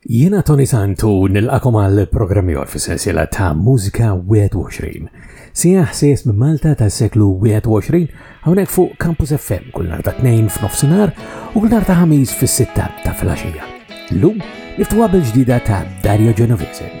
Jiena Toni Sant u nilqakom għal programm ieħor fis-sensiela ta' Mużika 21. Sija ħsies minn Malta ta' seklu 21 hawnhekk fuq Campus FM kull nhar ta' tnejn f'nofsinhar u kull nhar ta' ħamis fis-sitta ta' filgħaxija. Lum niftuha bil-ġdida ta' Dario Genovese.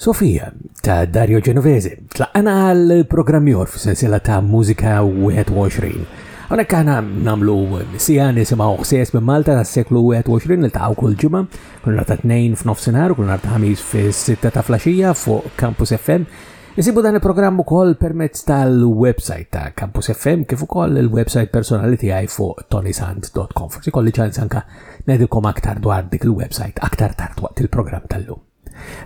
Sofija ta' Dario Genovese. Tlaqqana għal programmjor f'sensiela ta' mużika 21. Għonek għana namlu sija nisimaw xsies minn Malta ta' seklu 21 il-taw kull ġimma Kull nhar ta' tnejn f'nofsinhar u kull nhar ta' ħamis fis-sitta ta' flaxija fuq Campus FM. Isibu dan il-programm ukoll permezz tal-website ta' Campus FM kif ukoll il-website personali tiegħi fuq tonisant.com. Forsi kolli ċans anka ngħidilkom aktar dwar dik il-website aktar tard waqt il-programm tal-lum.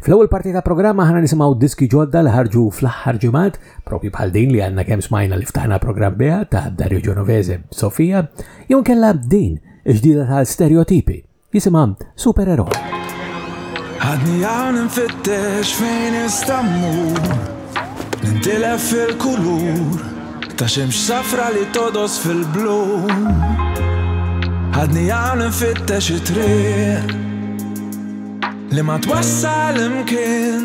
Fl-ewwel parti ta' programma ħana nisimgħu diski ġodda li ħarġu fl-aħħar ġimgħat, propju bħal din li għandna kemm smajna li ftaħna programm biha ta' Dario Genovese Sofia, jew kella din iġdida tal-stereotipi Jisimha Superero. Għadni hawn infittex fejn istammur Nintilef fil-kulur Ta' xemx safra li todos fil-blum Għadni għal nfittex it-triq Li ma twassal imkien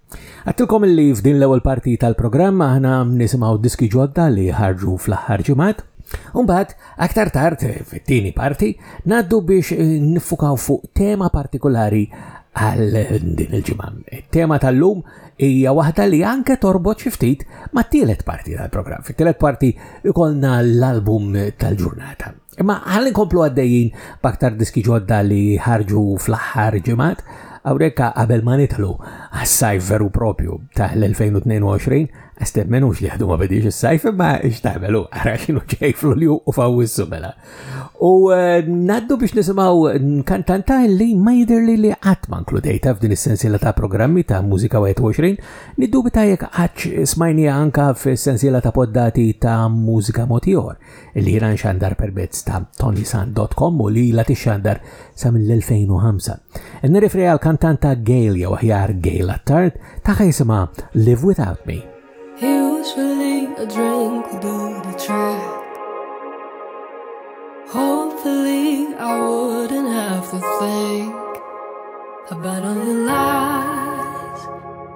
Għattilkom li f'din l-ewwel parti tal-programm aħna nisimgħu diski ġodda li ħarġu fl-aħħar ġimgħat. Umbagħad aktar tard fit-tieni parti ngħaddu biex eh, nifukaw fuq tema partikolari għal din il-ġimgħa. Tema tal-lum hija waħda li anke torbot xi ftit mat-tielet parti tal-programm. Fit-tielet parti ikolna l-album tal-ġurnata. Imma ħalli nkomplu għaddejjin b'aktar diski ġodda li ħarġu fl-aħħar ġimgħat, hawnhekk qabel ma nidħlu għas-sajf veru propju ta' l-2022, għastem menux li għadu ma bidix is-sajf imma x'tagħmelu ara x'inhu ġej fl-ulju u fawissu mela. U eh, naddu biex nisimgħu kantanta li ma jidher li li qatt ma nkludejta f'din is-sensiela ta' programmi ta' mużika 21, niddubita jekk qatt smajnija anka fis-sensiela ta' poddati ta' mużika motiħor. li jina nxandar permezz ta' tonysan.com u li la tixxandar sa' mill-2005. Nirrifri għal kantanta Gail jew aħjar Gail Attard taħħa jisima Live Without Me. Usually I drink without a track Hopefully I wouldn't have to think About all the lies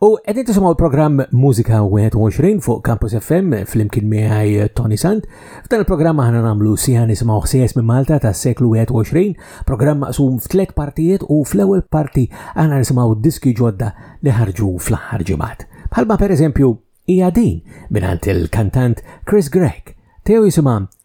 U għedin tisimaw il-programm Musika 21 fuq Campus FM fl-imkien miħaj eh, Tony Sant. F'dan il-programm aħna namlu siħan nisimaw xsies minn Malta ta' seklu 21, programm maqsum f'tlet partijiet u fl-ewwel parti aħna nisimaw diski ġodda li ħarġu fl-aħħar ġimgħat. Bħalma per eżempju hija din minn il-kantant Chris Gregg, tew jisimha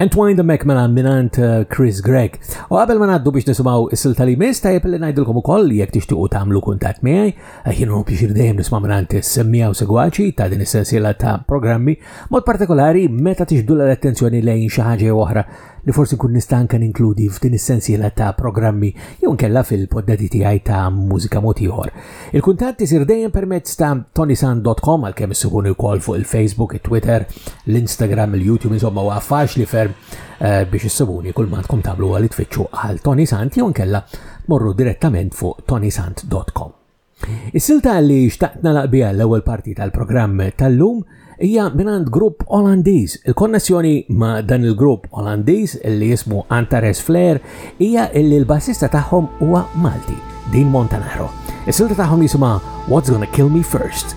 Entwine the Mac mela minant uh, Chris Gregg. U għabel ma naddu biex nisimaw is-silta li mis, tajjeb li ngħidilkom ukoll jekk tixtiequ tagħmlu kuntatt miegħi, eh, jienu pixir dejjem nisma' minant semmija u segwaċi ta' din is-sensiela ta' programmi, mod partikolari meta tixdu l-attenzjoni lejn xi ħaġa oħra li forsi nkun nista' anke ninkludi f'din is-sensiela ta' programmi jew inkella fil-poddati tiegħi ta' mużika mod ieħor. Il-kuntatt isir dejjem permezz ta' tonisan.com għalkemm issibuni wkoll fuq il-Facebook, it-Twitter, l-Instagram, il-YouTube, insomma huwa faċli ferm eh, biex issibuni kull ma tkom tagħmlu għal tfittxu għal Tony Sant jew inkella morru direttament fuq tonisant.com. Is-silta li xtaqt nagħlaq biha l-ewwel parti tal-programm tal-lum hija mingħand grupp Olandiż. Il-konnessjoni ma' dan il-grupp Olandiż li jismu Antares Flair hija illi l-bassista tagħhom huwa Malti, Din Montanaro. Is-silta tagħhom jisimha What's Gonna Kill Me First.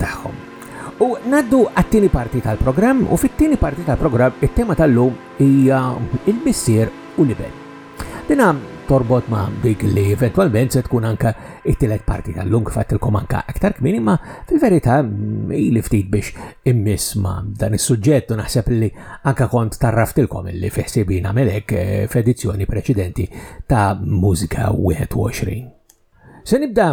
tagħhom. U ngħaddu għat-tieni parti tal-programm u fit-tieni parti tal-programm it-tema tal-lum hija il-missier u l-iben. Dina torbot ma' dik li eventwalment se tkun anka it-tielet parti tal-lum kif għattilkom anka aktar kmini ma' fil-verità mm, li ftit biex immiss ma' dan is-suġġett u naħseb li anka kont tarraftilkom li fiħsibi nagħmel hekk eh, f'edizzjoni preċedenti ta' Mużika 21. Se nibda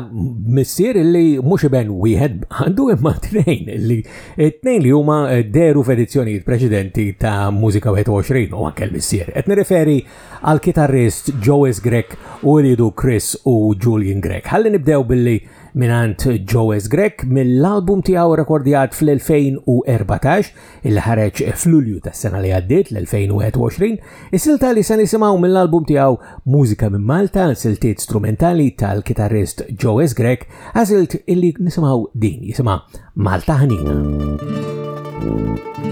missier li mhux iben wieħed għandu imma tnejn li tnejn li huma eh, deru f'edizzjonijiet preċedenti ta' Mużika 21 u anke l-missier. Qed nirreferi għal kitarrist Joes Grek u rridu Chris u Julian Grek. Ħalli nibdew billi minant Joes Grek mill-album tiegħu rekordjat fl-2014 illi ħareġ f'Lulju tas-sena li għaddiet l-2021, is-silta li se nisimgħu mill-album tiegħu Mużika minn Malta, siltiet strumentali tal-kitarrist Joe S. Grek, għażilt illi nisimgħu din jisimha Malta Ħnina. Thank you.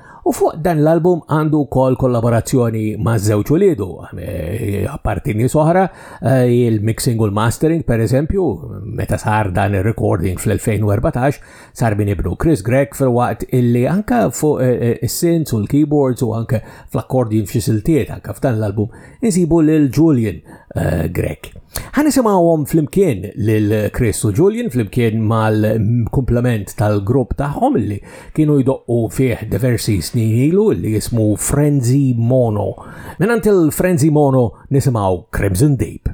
U fuq dan l-album għandu wkoll kollaborazzjoni ma' żewġ uliedu, eh, apparti nies oħra, eh, il-mixing u l-mastering pereżempju, meta sar dan ir-recording fl-2014, sar min ibnu Chris Gregg fil-waqt illi anka fuq eh, is-synths u l-keyboards u anke fl-accordion f'xi siltiet anka f'dan l-album insibu lil Julian eh, Grek. Ħa nisimgħuhom flimkien lil Chris u Julian flimkien mal-komplement tal-grupp tagħhom li kienu jdoqqu fih diversi snin ilu li jismu Frenzy Mono. Minant il-Frenzy Mono nisimgħu Crimson Deep.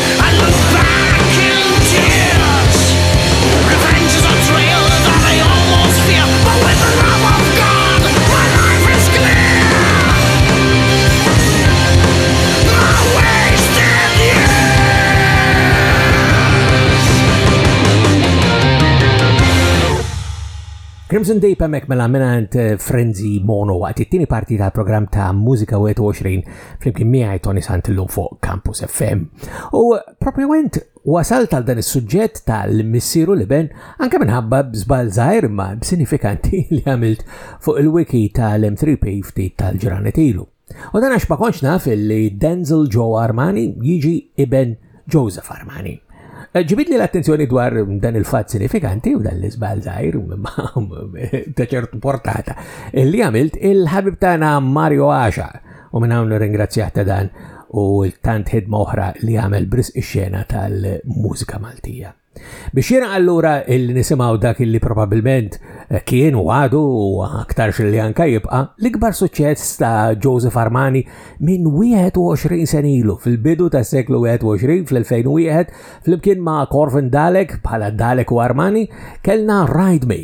Crimson Day hemmhekk mela minant eh, Frenzy Mono waqt it-tieni parti tal-programm ta' Mużika 21 flimkien miegħi Tony Santillum fuq Campus FM. U propjament wasalt għal dan is-suġġett tal-missieru li ben anke minħabba bżbal żgħir ma sinifikanti li għamilt fuq il-wiki tal-M3P ftit tal-ġranet ilu. U dan għax ma konx naf li Denzel Joe Armani jiġi iben Joseph Armani. Eh, Ġibidni l-attenzjoni dwar dan il-fat sinifikanti u dan l-izbal zaħir ta' ċertu portata li għamilt il-ħabib tagħna Mario Asha u minn hawn ringrazzjah ta' dan u tant ħidma oħra li għamel bris ix-xena tal-mużika Maltija. Biex jiena allura illi nisimgħu dak illi probabilment eh, kien u għadu u aktarx li anka jibqa' l-ikbar suċċess ta' Joseph Armani minn 21 senilu fil-bidu tas seklu 21 fl-2001 flimkien ma' Corvin Dalek bħala Dalek u Armani kellna Ride Me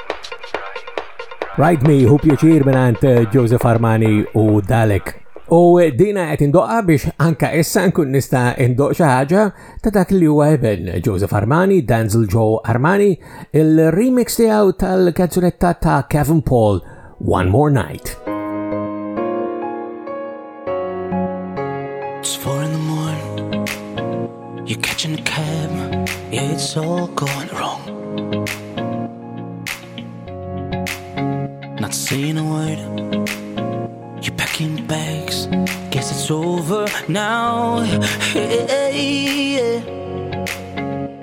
Ride Me hu pjaċir minant eh, Joseph Armani u Dalek. U eh, dina qed indoqqa biex anka issa nkun nista' indoq xi ħaġa ta' dak li huwa eben Joseph Armani, Danzel Joe Armani, il-remix tiegħu tal-kanzunetta ta' Kevin Paul One More Night. It's four in the morning, you're catching a cab, yeah, it's all gone. not saying a word. You're packing bags, guess it's over now. Hey, yeah.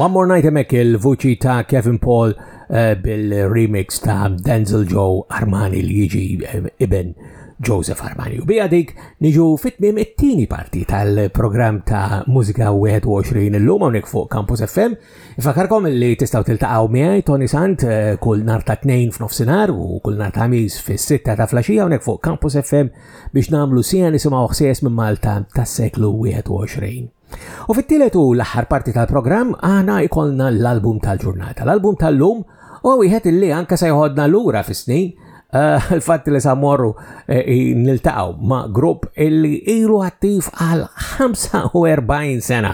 One More Night emek il-vuċi ta' Kevin Paul eh, bil-remix ta' Denzel Joe Armani li jiġi eh, iben Joseph Armani. U bija dik Niġu fit-tmiem it-tieni parti tal-programm ta' Mużika 21 illum hawnhekk fuq Campus FM. Ifakarkom li tistgħu tiltaqgħu miegħi Tony Sant eh, kull nar ta' tnejn f'nofsinhar u kull nar ta' ħamis fis-sitta ta' flaxija hawnhekk fuq Campus FM biex nagħmlu sija nisimgħu ħsies minn Malta tas-seklu 21. U fit-tielet u l-aħħar parti tal-programm aħna jkollna l-album tal-ġurnata. L-album tal-lum u wieħed li anke se jħodna lura fis-snin Eh, il-fatt li sa morru eh, niltaqgħu ma' grupp illi ilu attiv għal 45 sena.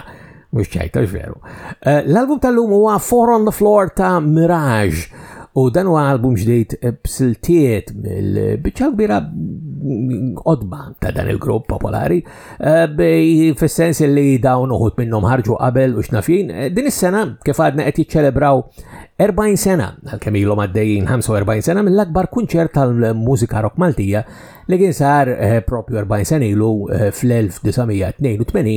Mux ċajta, veru. Eh, l-album tal-lum huwa Four on the Floor ta' Mirage. U dan huwa album ġdid b'siltiet mill-biċċa kbira qodba ta' dan il-grupp popolari Eh, fis-sens li dawn uħut minnhom ħarġu qabel u xnafin, eh, din is-sena kif għadna qed jiċċelebraw 40 sena, għalkemm ilhom għaddejjin 45 sena mill-akbar kunċert tal-mużika rock Maltija li kien sar eh, propju 40 sena ilu fl-1982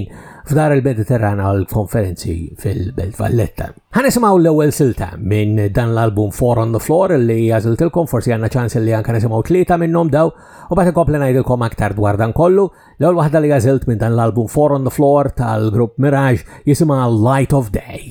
f'dar il-Mediterran għal konferenzi fil-Belt Valletta. Ħanisimgħu l-ewwel silta minn dan l-album Four on the Floor li jażiltilkom forsi għandna ċans li anke nisimgħu tlieta minnhom daw U bat inkompli ngħidilkom aktar dwar dan kollu, l-ewwel waħda li għażilt minn dan l-album Four on the Floor tal-grupp Mirage jisimha Light of Day.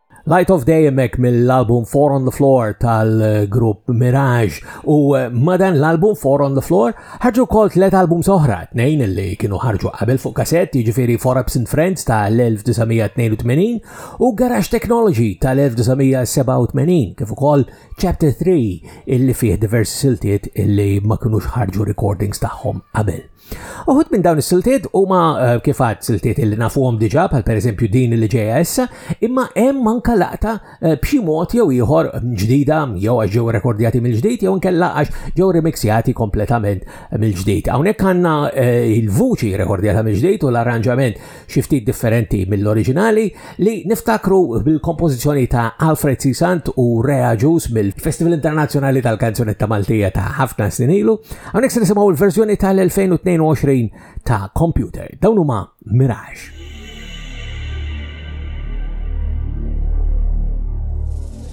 Light of Day emmek mill-album Four on the Floor tal-grupp Mirage u eh, madan l-album Four on the Floor ħarġu kol tlet album soħra, tnejn li kienu ħarġu qabel fuq kaset, jiġifieri Four Ups and Friends tal-1982 u Garage Technology tal-1987 kif ukoll Chapter 3 illi fih diversi siltiet illi ma kinux ħarġu recordings tagħhom qabel. Uħud minn dawn is-siltiet huma eh, kif għad siltiet li nafuhom diġà bħal pereżempju din li ġejja issa, imma hemm anke laqta eh, b'xi mod jew ieħor ġdida jew għax ġew rekordjati mill-ġdid jew inkella għax ġew remixjati kompletament mill-ġdid. Hawnhekk għandna eh, il-vuċi rekordjata mill-ġdid u l-arranġament xi ftit differenti mill-oriġinali, li niftakru bil-kompożizzjoni ta' Alfred C. Sant u Rea Ġus mill-Festival Internazzjonali tal-Kanzunetta Maltija ta' ħafna snin ilu, hawnhekk se nisimgħu l-verżjoni tal-2022 ta' Computer. Dawn huma Mirage.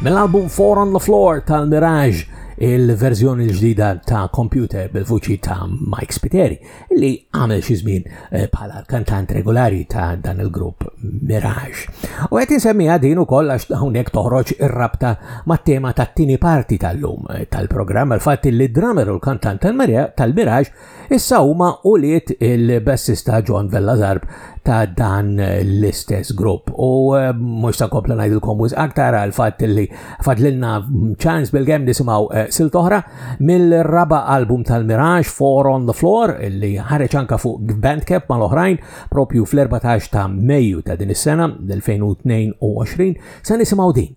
Mill-album Four on the Floor tal-Mirage, il-verżjoni l-ġdida ta' Computer bil-vuċi ta' Mike Spiteri, li għamel xi żmien eh, bħala kantant regulari ta' dan il-grupp Mirage. U qed insemmija din ukoll għax hawnhekk toħroġ ir-rabta mat-tema tat-tieni parti tal-lum eh, tal-programm il-fatt li drummer u l-kantant tal-Mirage Issa huma ulied il-bassista John Vella Zarb ta' dan l-istess grupp. U eh, mhux ta' kompla ngħidilkom wis aktar għal fatt li fadlilna ċans bil-gem nisimgħu eh, silt oħra mill-raba album tal-Mirage Four on the Floor li ħareġ anka fuq Bandcap mal-oħrajn propju fl-14 ta' Mejju ta' din is-sena 2022 sa nisimgħu din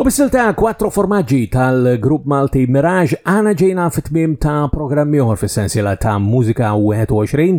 U bissil ta' kwattro formaġġi tal-grupp Malti Mirage għana ġejna fit-tmim ta' programmi oħor fis-sensiela ta' Mużika 21